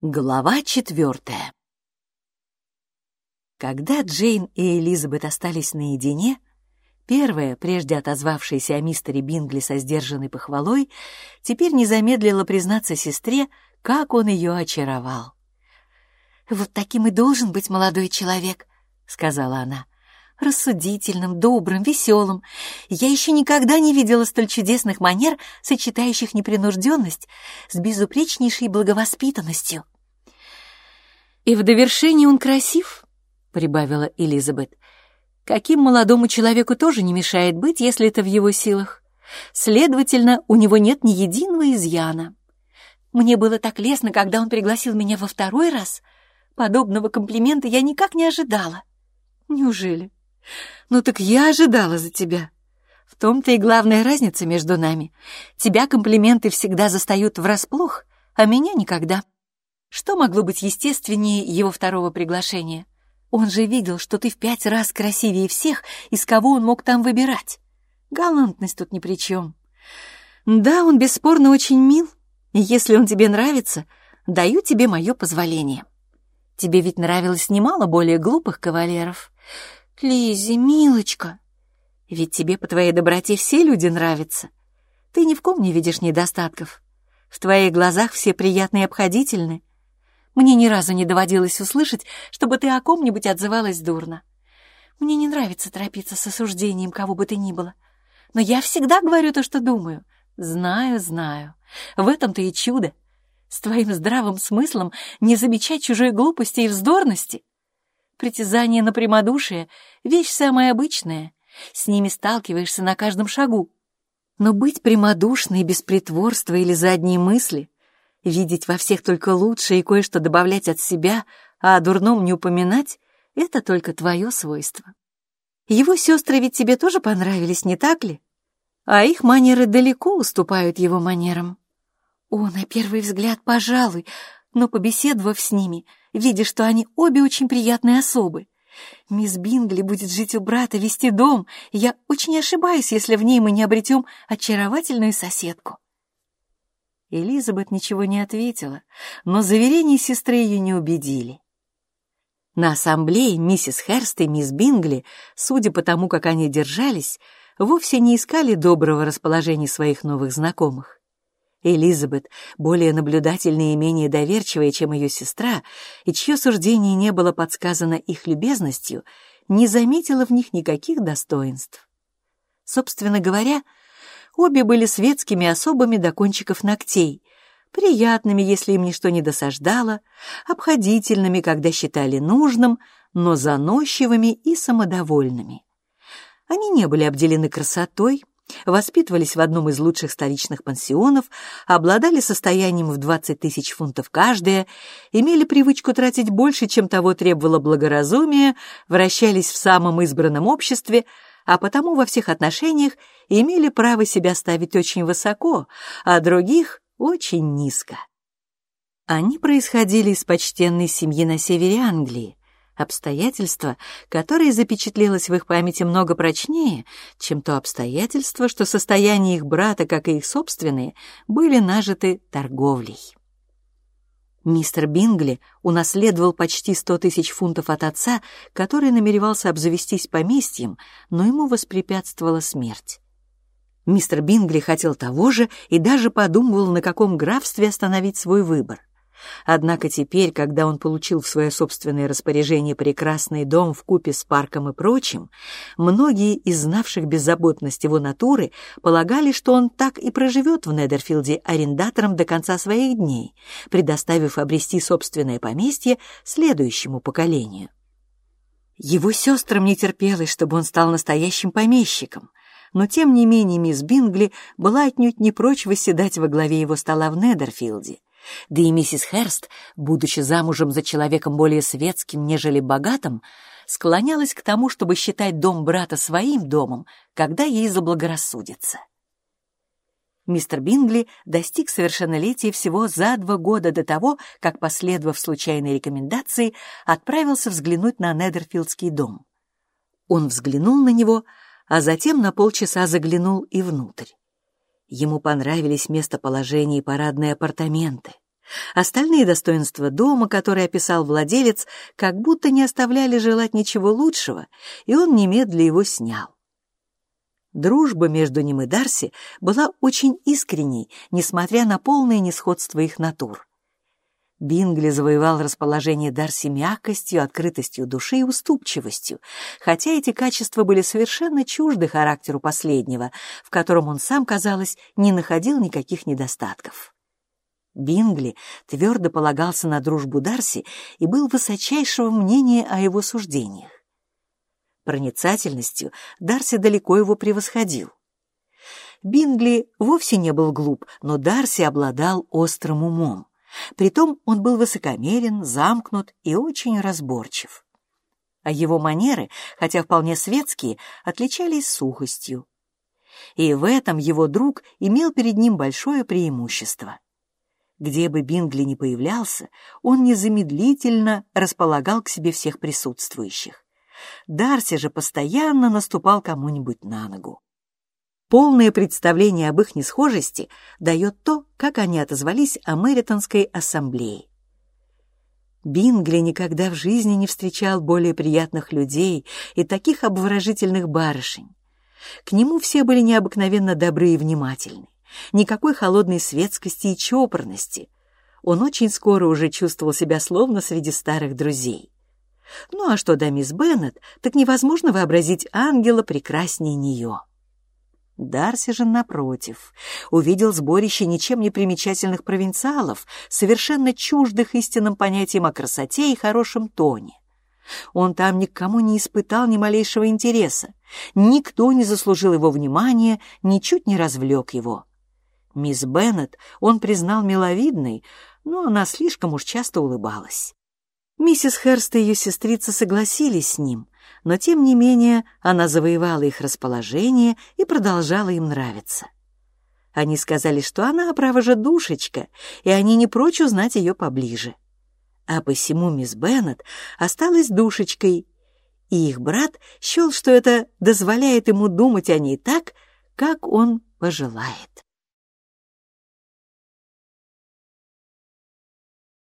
Глава четвертая Когда Джейн и Элизабет остались наедине, первая, прежде отозвавшаяся о мистере Бингли со сдержанной похвалой, теперь не замедлила признаться сестре, как он ее очаровал. «Вот таким и должен быть молодой человек», — сказала она. «Рассудительным, добрым, веселым. Я еще никогда не видела столь чудесных манер, сочетающих непринужденность с безупречнейшей благовоспитанностью». «И в довершении он красив», — прибавила Элизабет. «Каким молодому человеку тоже не мешает быть, если это в его силах. Следовательно, у него нет ни единого изъяна. Мне было так лестно, когда он пригласил меня во второй раз. Подобного комплимента я никак не ожидала». «Неужели? Ну так я ожидала за тебя», в том-то и главная разница между нами. Тебя комплименты всегда застают врасплох, а меня никогда. Что могло быть естественнее его второго приглашения? Он же видел, что ты в пять раз красивее всех, из кого он мог там выбирать. Галантность тут ни при чем. Да, он бесспорно очень мил, и если он тебе нравится, даю тебе мое позволение. Тебе ведь нравилось немало более глупых кавалеров. Лизи, милочка, ведь тебе по твоей доброте все люди нравятся. Ты ни в ком не видишь недостатков. В твоих глазах все приятные и обходительны. Мне ни разу не доводилось услышать, чтобы ты о ком-нибудь отзывалась дурно. Мне не нравится торопиться с осуждением кого бы то ни было. Но я всегда говорю то, что думаю. Знаю, знаю. В этом-то и чудо. С твоим здравым смыслом не замечать чужой глупости и вздорности. Притязание на прямодушие — вещь самая обычная. С ними сталкиваешься на каждом шагу. Но быть прямодушной без притворства или задней мысли Видеть во всех только лучшее и кое-что добавлять от себя, а о дурном не упоминать — это только твое свойство. Его сестры ведь тебе тоже понравились, не так ли? А их манеры далеко уступают его манерам. О, на первый взгляд, пожалуй, но побеседовав с ними, видя, что они обе очень приятные особы, Мисс Бингли будет жить у брата, вести дом, и я очень ошибаюсь, если в ней мы не обретем очаровательную соседку. Элизабет ничего не ответила, но заверения сестры ее не убедили. На ассамблее миссис Херст и мисс Бингли, судя по тому, как они держались, вовсе не искали доброго расположения своих новых знакомых. Элизабет, более наблюдательная и менее доверчивая, чем ее сестра, и чье суждение не было подсказано их любезностью, не заметила в них никаких достоинств. Собственно говоря, Обе были светскими особами до кончиков ногтей, приятными, если им ничто не досаждало, обходительными, когда считали нужным, но заносчивыми и самодовольными. Они не были обделены красотой, воспитывались в одном из лучших столичных пансионов, обладали состоянием в 20 тысяч фунтов каждая, имели привычку тратить больше, чем того требовало благоразумие, вращались в самом избранном обществе, а потому во всех отношениях имели право себя ставить очень высоко, а других — очень низко. Они происходили из почтенной семьи на севере Англии, обстоятельство, которое запечатлелось в их памяти много прочнее, чем то обстоятельство, что состояние их брата, как и их собственные, были нажиты торговлей. Мистер Бингли унаследовал почти сто тысяч фунтов от отца, который намеревался обзавестись поместьем, но ему воспрепятствовала смерть. Мистер Бингли хотел того же и даже подумывал, на каком графстве остановить свой выбор. Однако теперь, когда он получил в свое собственное распоряжение прекрасный дом в купе с парком и прочим, многие из знавших беззаботность его натуры полагали, что он так и проживет в Недерфилде арендатором до конца своих дней, предоставив обрести собственное поместье следующему поколению. Его сестрам не терпелось, чтобы он стал настоящим помещиком, но тем не менее мисс Бингли была отнюдь не прочь восседать во главе его стола в Недерфилде, да и миссис Херст, будучи замужем за человеком более светским, нежели богатым, склонялась к тому, чтобы считать дом брата своим домом, когда ей заблагорассудится. Мистер Бингли достиг совершеннолетия всего за два года до того, как, последовав случайной рекомендации, отправился взглянуть на Недерфилдский дом. Он взглянул на него, а затем на полчаса заглянул и внутрь. Ему понравились местоположение и парадные апартаменты. Остальные достоинства дома, которые описал владелец, как будто не оставляли желать ничего лучшего, и он немедля его снял. Дружба между ним и Дарси была очень искренней, несмотря на полное несходство их натур. Бингли завоевал расположение Дарси мягкостью, открытостью души и уступчивостью, хотя эти качества были совершенно чужды характеру последнего, в котором он сам, казалось, не находил никаких недостатков. Бингли твердо полагался на дружбу Дарси и был высочайшего мнения о его суждениях. Проницательностью Дарси далеко его превосходил. Бингли вовсе не был глуп, но Дарси обладал острым умом. Притом он был высокомерен, замкнут и очень разборчив. А его манеры, хотя вполне светские, отличались сухостью. И в этом его друг имел перед ним большое преимущество. Где бы Бингли ни появлялся, он незамедлительно располагал к себе всех присутствующих. Дарси же постоянно наступал кому-нибудь на ногу. Полное представление об их несхожести дает то, как они отозвались о Мэритонской ассамблее. Бингли никогда в жизни не встречал более приятных людей и таких обворожительных барышень. К нему все были необыкновенно добры и внимательны. Никакой холодной светскости и чопорности. Он очень скоро уже чувствовал себя словно среди старых друзей. Ну а что до мисс Беннет, так невозможно вообразить ангела прекраснее нее. Дарси же, напротив, увидел сборище ничем не примечательных провинциалов, совершенно чуждых истинным понятиям о красоте и хорошем тоне. Он там никому не испытал ни малейшего интереса, никто не заслужил его внимания, ничуть не развлек его. Мисс Беннет он признал миловидной, но она слишком уж часто улыбалась. Миссис Херст и ее сестрица согласились с ним, но тем не менее она завоевала их расположение и продолжала им нравиться. Они сказали, что она, право же, душечка, и они не прочь узнать ее поближе. А посему мисс Беннет осталась душечкой, и их брат счел, что это дозволяет ему думать о ней так, как он пожелает.